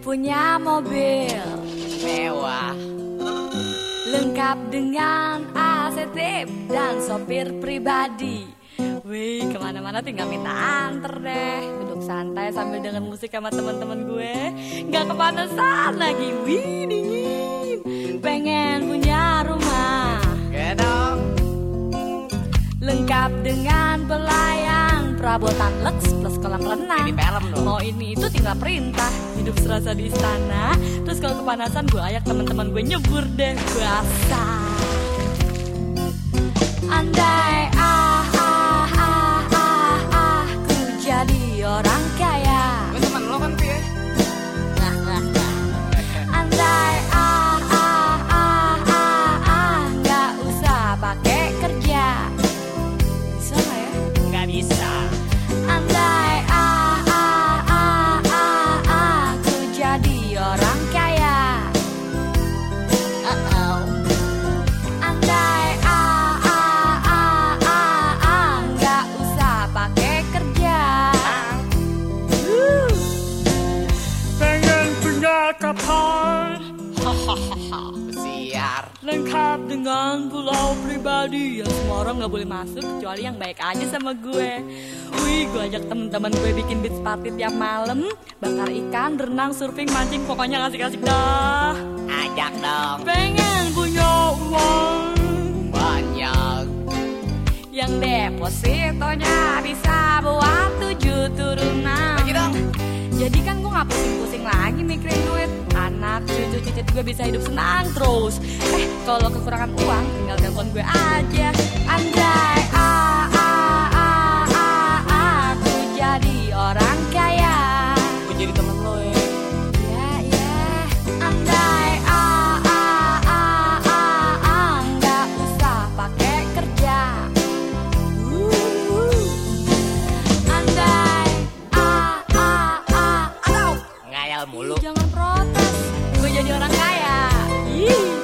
punya mobil mewah lengkap dengan AC tip dan sopir pribadi. Wih, ke mana-mana tinggal minta anter deh. Duduk santai sambil denger musik sama teman-teman gue. Gak kepanasan lagi, wih dingin. Pengen punya rumah Ya dong. Lengkap dengan pelayan Perabotan Lux plus kolam renang. Ini film dong. Mau ini itu tinggal perintah. Hidup serasa di istana. Terus kalau kepanasan gue ajak teman-teman gue nyebur deh. Basah Andai Siar Lengkap dengan pulau pribadi Yang semua orang gak boleh masuk Kecuali yang baik aja sama gue. Wih gue ajak temen-temen gue bikin beach party tiap malam Bakar ikan, renang, surfing, mancing Pokoknya ngasih-ngasih dah. Ajak dong. Pengen punya uang. Banyak. Yang depositonya bisa buat tujuh turunan. Dong. Jadi kan gue gak pusing-pusing lagi mikirin gadget gue bisa hidup senang terus Eh kalau kekurangan uang tinggal telepon gue aja Anjay ah ah ah ah aku jadi orang kaya Gue jadi temen lo ya mulu. Jangan protes gue jadi orang kaya. Yee.